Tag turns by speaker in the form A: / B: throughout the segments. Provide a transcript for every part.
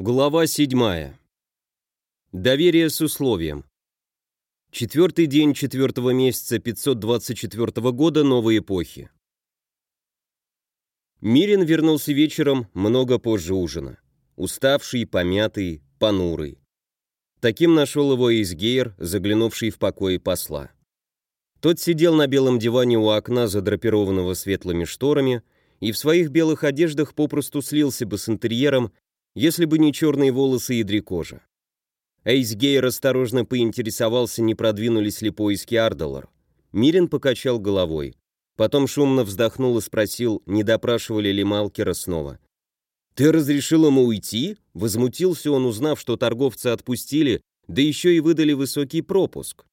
A: Глава 7. Доверие с условием. Четвертый день четвертого месяца 524 года новой эпохи. Мирин вернулся вечером много позже ужина. Уставший, помятый, понурый. Таким нашел его Изгейр, заглянувший в покои посла. Тот сидел на белом диване у окна, задрапированного светлыми шторами, и в своих белых одеждах попросту слился бы с интерьером если бы не черные волосы и дрекожа. Эйсгейр осторожно поинтересовался, не продвинулись ли поиски Ардалар. Мирин покачал головой. Потом шумно вздохнул и спросил, не допрашивали ли Малкера снова. «Ты разрешил ему уйти?» Возмутился он, узнав, что торговца отпустили, да еще и выдали высокий пропуск.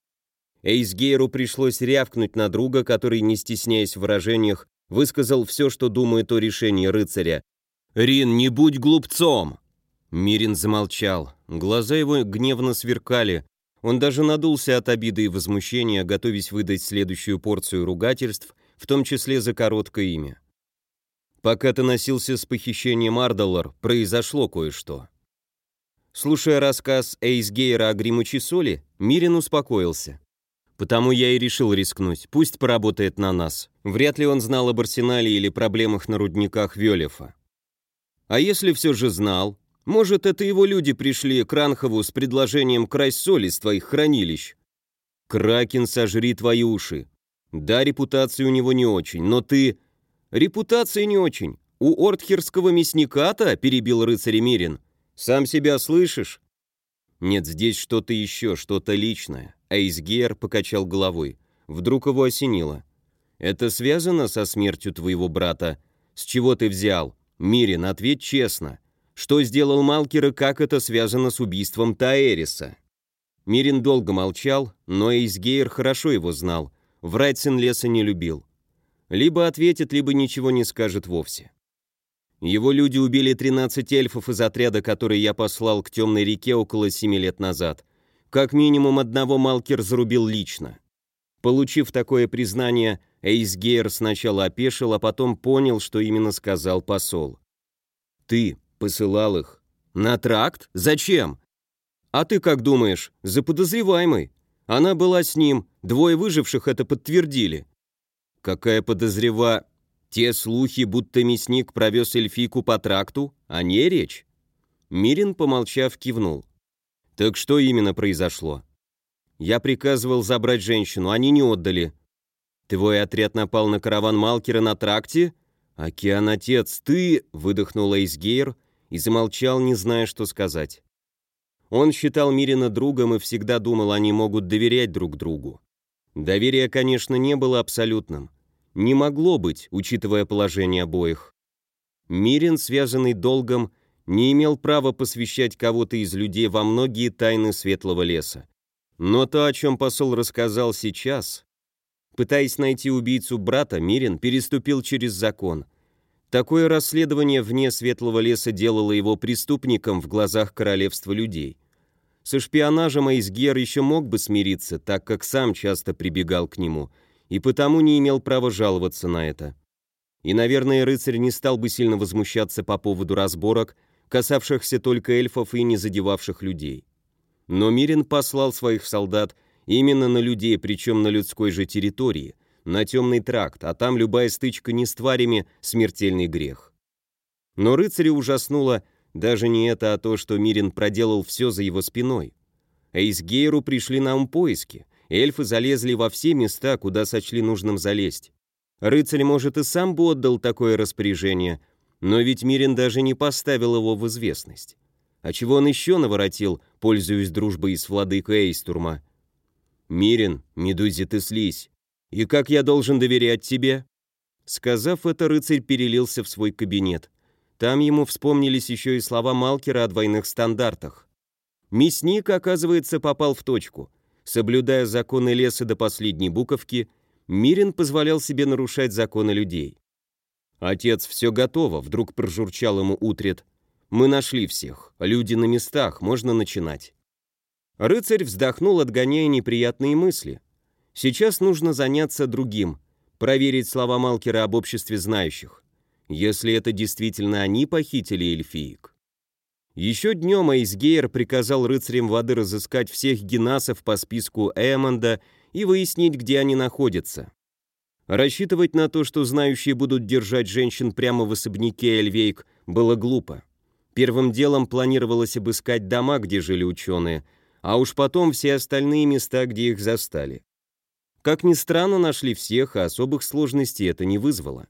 A: Эйсгейру пришлось рявкнуть на друга, который, не стесняясь в выражениях, высказал все, что думает о решении рыцаря, «Рин, не будь глупцом!» Мирин замолчал. Глаза его гневно сверкали. Он даже надулся от обиды и возмущения, готовясь выдать следующую порцию ругательств, в том числе за короткое имя. Пока ты носился с похищением Ардалар, произошло кое-что. Слушая рассказ Эйс Гейра о гремучей соли, Мирин успокоился. Потому я и решил рискнуть, пусть поработает на нас. Вряд ли он знал об арсенале или проблемах на рудниках Вёлефа. А если все же знал? Может, это его люди пришли к Ранхову с предложением красть соль из твоих хранилищ? Кракен, сожри твои уши. Да, репутация у него не очень, но ты... Репутация не очень. У ортхерского мясника-то, перебил рыцарь Мирин. Сам себя слышишь? Нет, здесь что-то еще, что-то личное. Эйсгер покачал головой. Вдруг его осенило. Это связано со смертью твоего брата? С чего ты взял? «Мирин, ответь честно. Что сделал Малкер и как это связано с убийством Таэриса?» Мирин долго молчал, но Эйсгейр хорошо его знал. Врать сын леса не любил. Либо ответит, либо ничего не скажет вовсе. Его люди убили 13 эльфов из отряда, который я послал к темной реке около 7 лет назад. Как минимум одного Малкер зарубил лично. Получив такое признание, Эйсгейр сначала опешил, а потом понял, что именно сказал посол. «Ты посылал их? На тракт? Зачем?» «А ты как думаешь? За подозреваемой. Она была с ним, двое выживших это подтвердили». «Какая подозрева...» «Те слухи, будто мясник провез эльфийку по тракту, о ней речь?» Мирин, помолчав, кивнул. «Так что именно произошло?» Я приказывал забрать женщину, они не отдали. Твой отряд напал на караван Малкера на тракте? Океан, отец, ты...» — выдохнул Эйсгейр и замолчал, не зная, что сказать. Он считал Мирина другом и всегда думал, они могут доверять друг другу. Доверия, конечно, не было абсолютным. Не могло быть, учитывая положение обоих. Мирин, связанный долгом, не имел права посвящать кого-то из людей во многие тайны Светлого леса. Но то, о чем посол рассказал сейчас, пытаясь найти убийцу брата, Мирин переступил через закон. Такое расследование вне Светлого леса делало его преступником в глазах королевства людей. Со шпионажем Айсгер еще мог бы смириться, так как сам часто прибегал к нему, и потому не имел права жаловаться на это. И, наверное, рыцарь не стал бы сильно возмущаться по поводу разборок, касавшихся только эльфов и не задевавших людей. Но Мирин послал своих солдат именно на людей, причем на людской же территории, на темный тракт, а там любая стычка не с тварями – смертельный грех. Но рыцаря ужаснуло даже не это, а то, что Мирин проделал все за его спиной. Эйсгейру пришли на ум поиски, эльфы залезли во все места, куда сочли нужным залезть. Рыцарь, может, и сам бы отдал такое распоряжение, но ведь Мирин даже не поставил его в известность. А чего он еще наворотил, пользуясь дружбой с владыкой Эйстурма? «Мирин, Медузи, ты слизь. И как я должен доверять тебе?» Сказав это, рыцарь перелился в свой кабинет. Там ему вспомнились еще и слова Малкера о двойных стандартах. Мясник, оказывается, попал в точку. Соблюдая законы леса до последней буковки, Мирин позволял себе нарушать законы людей. «Отец, все готово», — вдруг прожурчал ему Утрет. Мы нашли всех. Люди на местах, можно начинать. Рыцарь вздохнул, отгоняя неприятные мысли. Сейчас нужно заняться другим, проверить слова Малкера об обществе знающих. Если это действительно они похитили эльфиек. Еще днем Эйсгейр приказал рыцарям воды разыскать всех генасов по списку Эммонда и выяснить, где они находятся. Рассчитывать на то, что знающие будут держать женщин прямо в особняке Эльвейк, было глупо. Первым делом планировалось обыскать дома, где жили ученые, а уж потом все остальные места, где их застали. Как ни странно, нашли всех, а особых сложностей это не вызвало.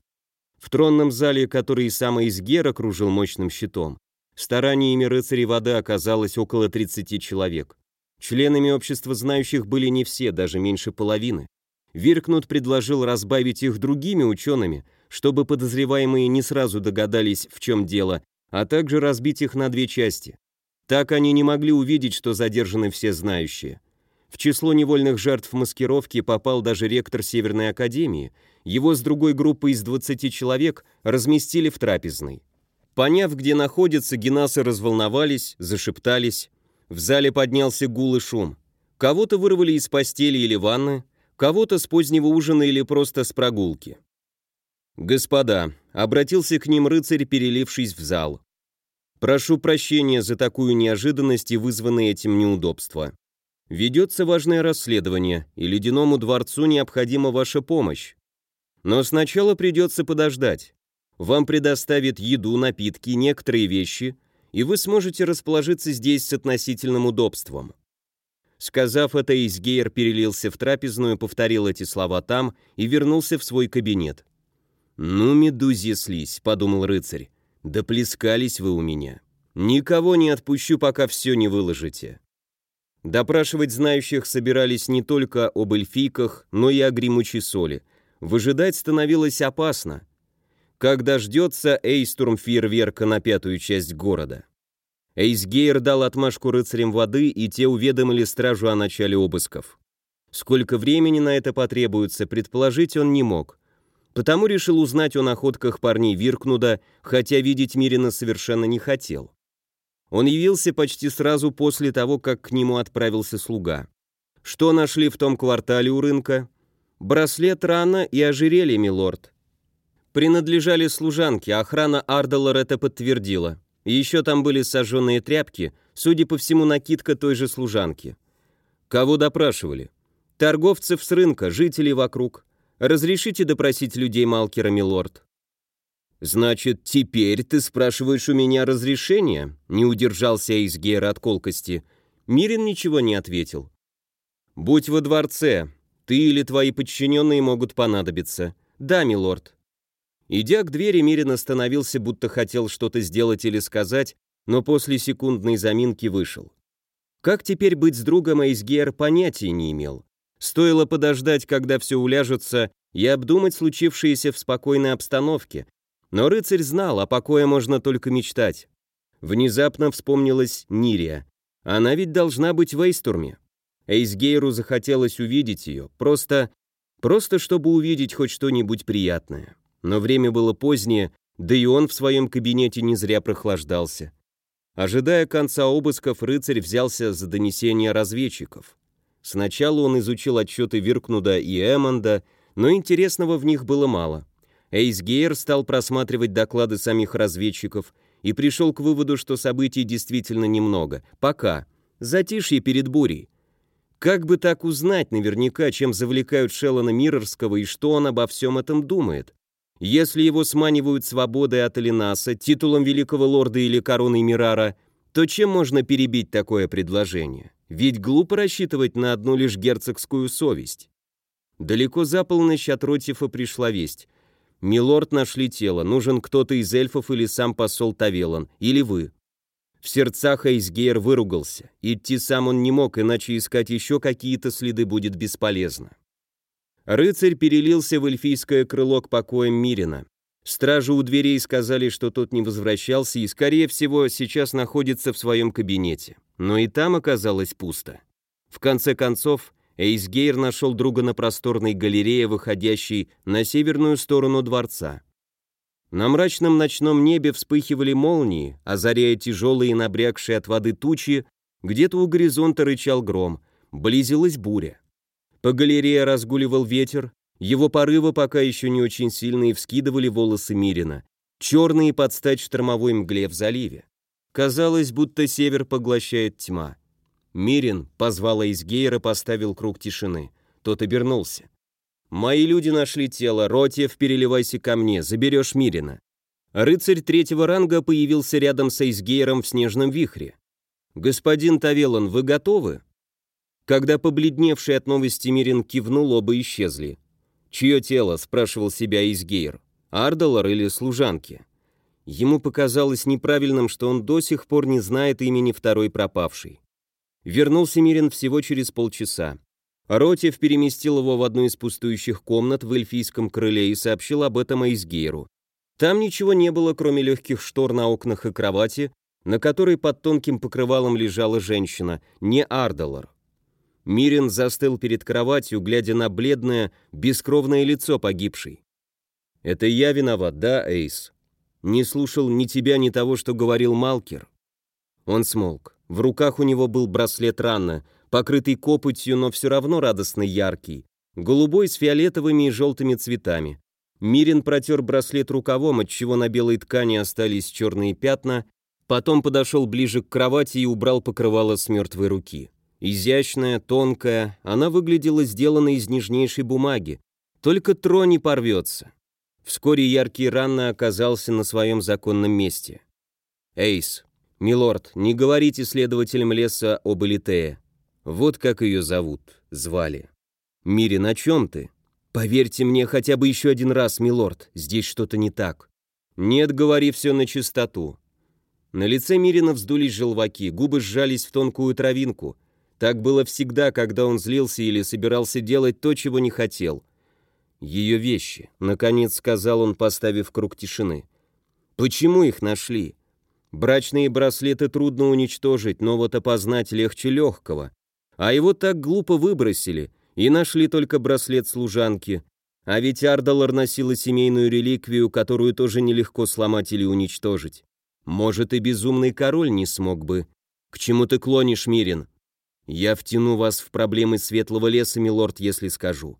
A: В тронном зале, который сам Изгер окружил мощным щитом, стараниями рыцарей воды оказалось около 30 человек. Членами общества знающих были не все, даже меньше половины. Виркнут предложил разбавить их другими учеными, чтобы подозреваемые не сразу догадались, в чем дело, а также разбить их на две части. Так они не могли увидеть, что задержаны все знающие. В число невольных жертв маскировки попал даже ректор Северной Академии. Его с другой группой из 20 человек разместили в трапезной. Поняв, где находятся, генасы разволновались, зашептались. В зале поднялся гул и шум. Кого-то вырвали из постели или ванны, кого-то с позднего ужина или просто с прогулки. «Господа», — обратился к ним рыцарь, перелившись в зал. «Прошу прощения за такую неожиданность и вызванное этим неудобство. Ведется важное расследование, и Ледяному дворцу необходима ваша помощь. Но сначала придется подождать. Вам предоставят еду, напитки, некоторые вещи, и вы сможете расположиться здесь с относительным удобством. Сказав это, Изгейр перелился в трапезную, повторил эти слова там и вернулся в свой кабинет. «Ну, медузья слизь», — подумал рыцарь, — «доплескались вы у меня. Никого не отпущу, пока все не выложите». Допрашивать знающих собирались не только об эльфийках, но и о гремучей соли. Выжидать становилось опасно. Как дождется Эйстурм фейерверка на пятую часть города. Эйсгейр дал отмашку рыцарям воды, и те уведомили стражу о начале обысков. Сколько времени на это потребуется, предположить он не мог. Потому решил узнать о находках парней Виркнуда, хотя видеть Мирина совершенно не хотел. Он явился почти сразу после того, как к нему отправился слуга. Что нашли в том квартале у рынка? Браслет рана и ожерелье, милорд. Принадлежали служанке, охрана Ардалор это подтвердила. Еще там были сожженные тряпки, судя по всему, накидка той же служанки. Кого допрашивали? Торговцев с рынка, жителей вокруг. Разрешите допросить людей Малкера, милорд? «Значит, теперь ты спрашиваешь у меня разрешения?» Не удержался Эйсгейр от колкости. Мирин ничего не ответил. «Будь во дворце. Ты или твои подчиненные могут понадобиться. Да, милорд». Идя к двери, Мирин остановился, будто хотел что-то сделать или сказать, но после секундной заминки вышел. Как теперь быть с другом Эйсгейр понятия не имел. Стоило подождать, когда все уляжется, и обдумать случившееся в спокойной обстановке, но рыцарь знал, о покое можно только мечтать. Внезапно вспомнилась Нирия. Она ведь должна быть в Эйстурме. Эйсгейру захотелось увидеть ее, просто... просто чтобы увидеть хоть что-нибудь приятное. Но время было позднее, да и он в своем кабинете не зря прохлаждался. Ожидая конца обысков, рыцарь взялся за донесения разведчиков. Сначала он изучил отчеты Виркнуда и Эммонда, но интересного в них было мало. Эйсгейр стал просматривать доклады самих разведчиков и пришел к выводу, что событий действительно немного. Пока. Затишье перед бурей. Как бы так узнать наверняка, чем завлекают Шеллона Миррорского и что он обо всем этом думает? Если его сманивают свободой от Элинаса, титулом великого лорда или короной Мирара, то чем можно перебить такое предложение? Ведь глупо рассчитывать на одну лишь герцогскую совесть. Далеко за полночь от Ротифа пришла весть. «Милорд, нашли тело. Нужен кто-то из эльфов или сам посол Тавелан. Или вы». В сердцах Эйсгейр выругался. Идти сам он не мог, иначе искать еще какие-то следы будет бесполезно. Рыцарь перелился в эльфийское крыло к покоям Мирина. Стражи у дверей сказали, что тот не возвращался и, скорее всего, сейчас находится в своем кабинете. Но и там оказалось пусто. В конце концов, Эйсгейр нашел друга на просторной галерее, выходящей на северную сторону дворца. На мрачном ночном небе вспыхивали молнии, озаряя тяжелые набрякшие от воды тучи, где-то у горизонта рычал гром, близилась буря. По галерее разгуливал ветер, его порывы пока еще не очень сильные вскидывали волосы Мирина, черные под стать штормовой мгле в заливе. Казалось, будто север поглощает тьма. Мирин позвал Эйсгейра, поставил круг тишины. Тот обернулся. «Мои люди нашли тело. Ротьев, переливайся ко мне, заберешь Мирина». Рыцарь третьего ранга появился рядом с Эйсгейром в снежном вихре. «Господин Тавелон, вы готовы?» Когда побледневший от новости Мирин кивнул, оба исчезли. «Чье тело?» – спрашивал себя Изгейр. «Ардалар или служанки?» Ему показалось неправильным, что он до сих пор не знает имени второй пропавшей. Вернулся Мирин всего через полчаса. Ротев переместил его в одну из пустующих комнат в эльфийском крыле и сообщил об этом Айсгейру. Там ничего не было, кроме легких штор на окнах и кровати, на которой под тонким покрывалом лежала женщина, не Ардалар. Мирин застыл перед кроватью, глядя на бледное, бескровное лицо погибшей. «Это я виноват, да, Эйс? Не слушал ни тебя, ни того, что говорил Малкер». Он смолк. В руках у него был браслет Ранна, покрытый копотью, но все равно радостно яркий, голубой с фиолетовыми и желтыми цветами. Мирин протер браслет рукавом, отчего на белой ткани остались черные пятна, потом подошел ближе к кровати и убрал покрывало с мертвой руки. Изящная, тонкая, она выглядела сделанной из нежнейшей бумаги. Только тро не порвется. Вскоре яркий Ранна оказался на своем законном месте. «Эйс, милорд, не говорите следователям леса об Элитее. Вот как ее зовут, звали. Мири, на чем ты? Поверьте мне хотя бы еще один раз, милорд, здесь что-то не так. Нет, говори все на чистоту». На лице Мирина вздулись желваки, губы сжались в тонкую травинку – так было всегда, когда он злился или собирался делать то, чего не хотел. «Ее вещи», — наконец сказал он, поставив круг тишины. «Почему их нашли? Брачные браслеты трудно уничтожить, но вот опознать легче легкого. А его так глупо выбросили, и нашли только браслет служанки. А ведь Ардалар носила семейную реликвию, которую тоже нелегко сломать или уничтожить. Может, и безумный король не смог бы. К чему ты клонишь, Мирин?» Я втяну вас в проблемы светлого леса, милорд, если скажу.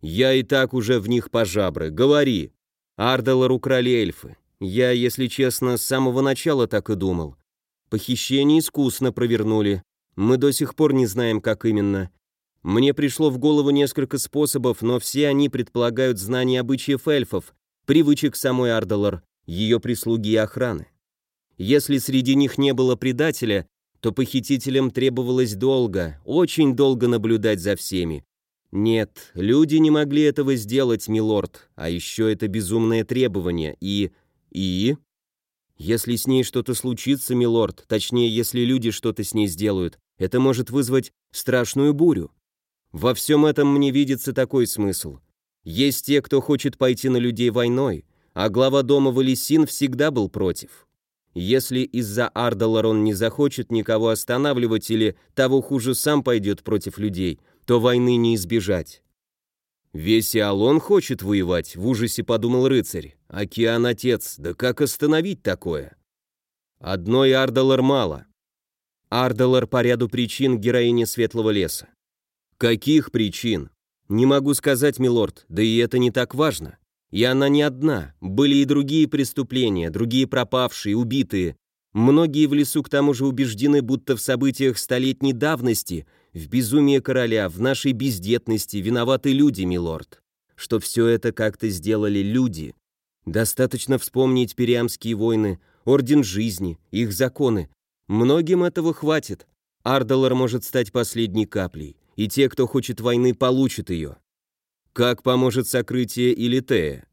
A: Я и так уже в них по жабры. Говори. Ардалар украли эльфы. Я, если честно, с самого начала так и думал. Похищение искусно провернули. Мы до сих пор не знаем, как именно. Мне пришло в голову несколько способов, но все они предполагают знание обычаев эльфов, привычек самой Ардалар, ее прислуги и охраны. Если среди них не было предателя, то похитителям требовалось долго, очень долго наблюдать за всеми. Нет, люди не могли этого сделать, милорд, а еще это безумное требование, и... и... Если с ней что-то случится, милорд, точнее, если люди что-то с ней сделают, это может вызвать страшную бурю. Во всем этом мне видится такой смысл. Есть те, кто хочет пойти на людей войной, а глава дома Валесин всегда был против. Если из-за Ардалар он не захочет никого останавливать или, того хуже, сам пойдет против людей, то войны не избежать. «Весь Иолон хочет воевать», — в ужасе подумал рыцарь. «Океан-отец, да как остановить такое?» Одной Ардалар мало. Ардалар по ряду причин героиня Светлого леса. Каких причин? Не могу сказать, милорд, да и это не так важно. И она не одна, были и другие преступления, другие пропавшие, убитые. Многие в лесу к тому же убеждены, будто в событиях столетней давности, в безумии короля, в нашей бездетности виноваты люди, милорд. Что все это как-то сделали люди. Достаточно вспомнить Периамские войны, Орден Жизни, их законы. Многим этого хватит. Ардалар может стать последней каплей, и те, кто хочет войны, получат ее. Как поможет сокрытие Илитея?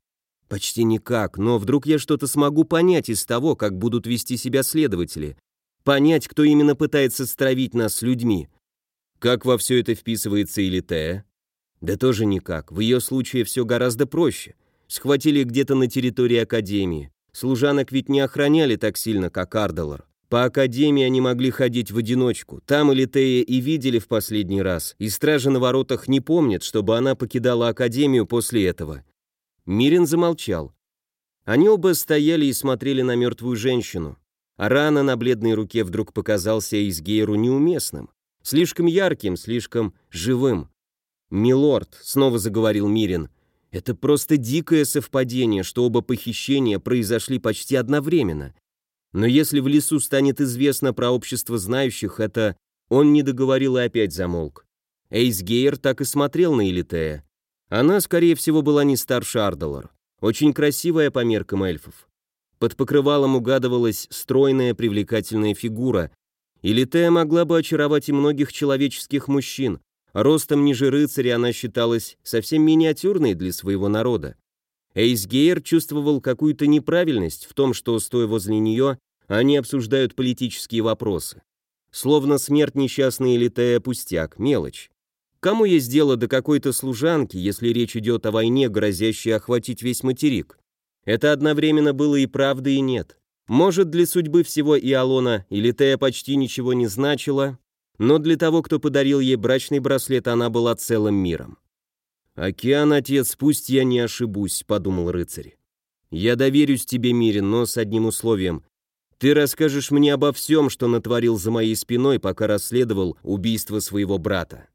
A: Почти никак, но вдруг я что-то смогу понять из того, как будут вести себя следователи. Понять, кто именно пытается стравить нас с людьми. Как во все это вписывается Илитея? Да тоже никак. В ее случае все гораздо проще. Схватили где-то на территории Академии. Служанок ведь не охраняли так сильно, как Ардалар. По Академии они могли ходить в одиночку. Там Элитея и видели в последний раз, и стражи на воротах не помнят, чтобы она покидала Академию после этого. Мирин замолчал. Они оба стояли и смотрели на мертвую женщину. А рана на бледной руке вдруг показался Изгейру неуместным. Слишком ярким, слишком живым. «Милорд», — снова заговорил Мирин, — «это просто дикое совпадение, что оба похищения произошли почти одновременно. Но если в лесу станет известно про общество знающих, это... Он не договорил и опять замолк. Эйс так и смотрел на Элитея. Она, скорее всего, была не старше Ардалор. Очень красивая по меркам эльфов. Под покрывалом угадывалась стройная привлекательная фигура. Элитея могла бы очаровать и многих человеческих мужчин. Ростом ниже рыцаря она считалась совсем миниатюрной для своего народа. Эйс Гейер чувствовал какую-то неправильность в том, что, стоя возле нее, они обсуждают политические вопросы. Словно смерть несчастной Элитея пустяк, мелочь. Кому есть дело до какой-то служанки, если речь идет о войне, грозящей охватить весь материк? Это одновременно было и правда, и нет. Может, для судьбы всего Иолона Элитея почти ничего не значила, но для того, кто подарил ей брачный браслет, она была целым миром. «Океан, отец, пусть я не ошибусь», — подумал рыцарь. «Я доверюсь тебе, Мирин, но с одним условием. Ты расскажешь мне обо всем, что натворил за моей спиной, пока расследовал убийство своего брата».